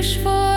wish for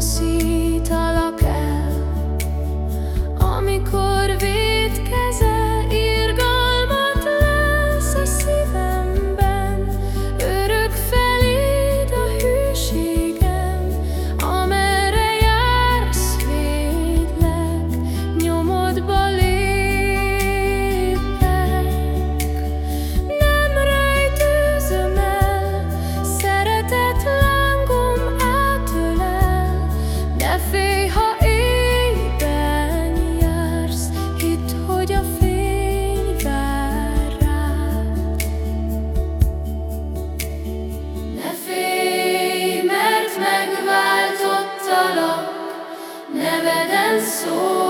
see soul.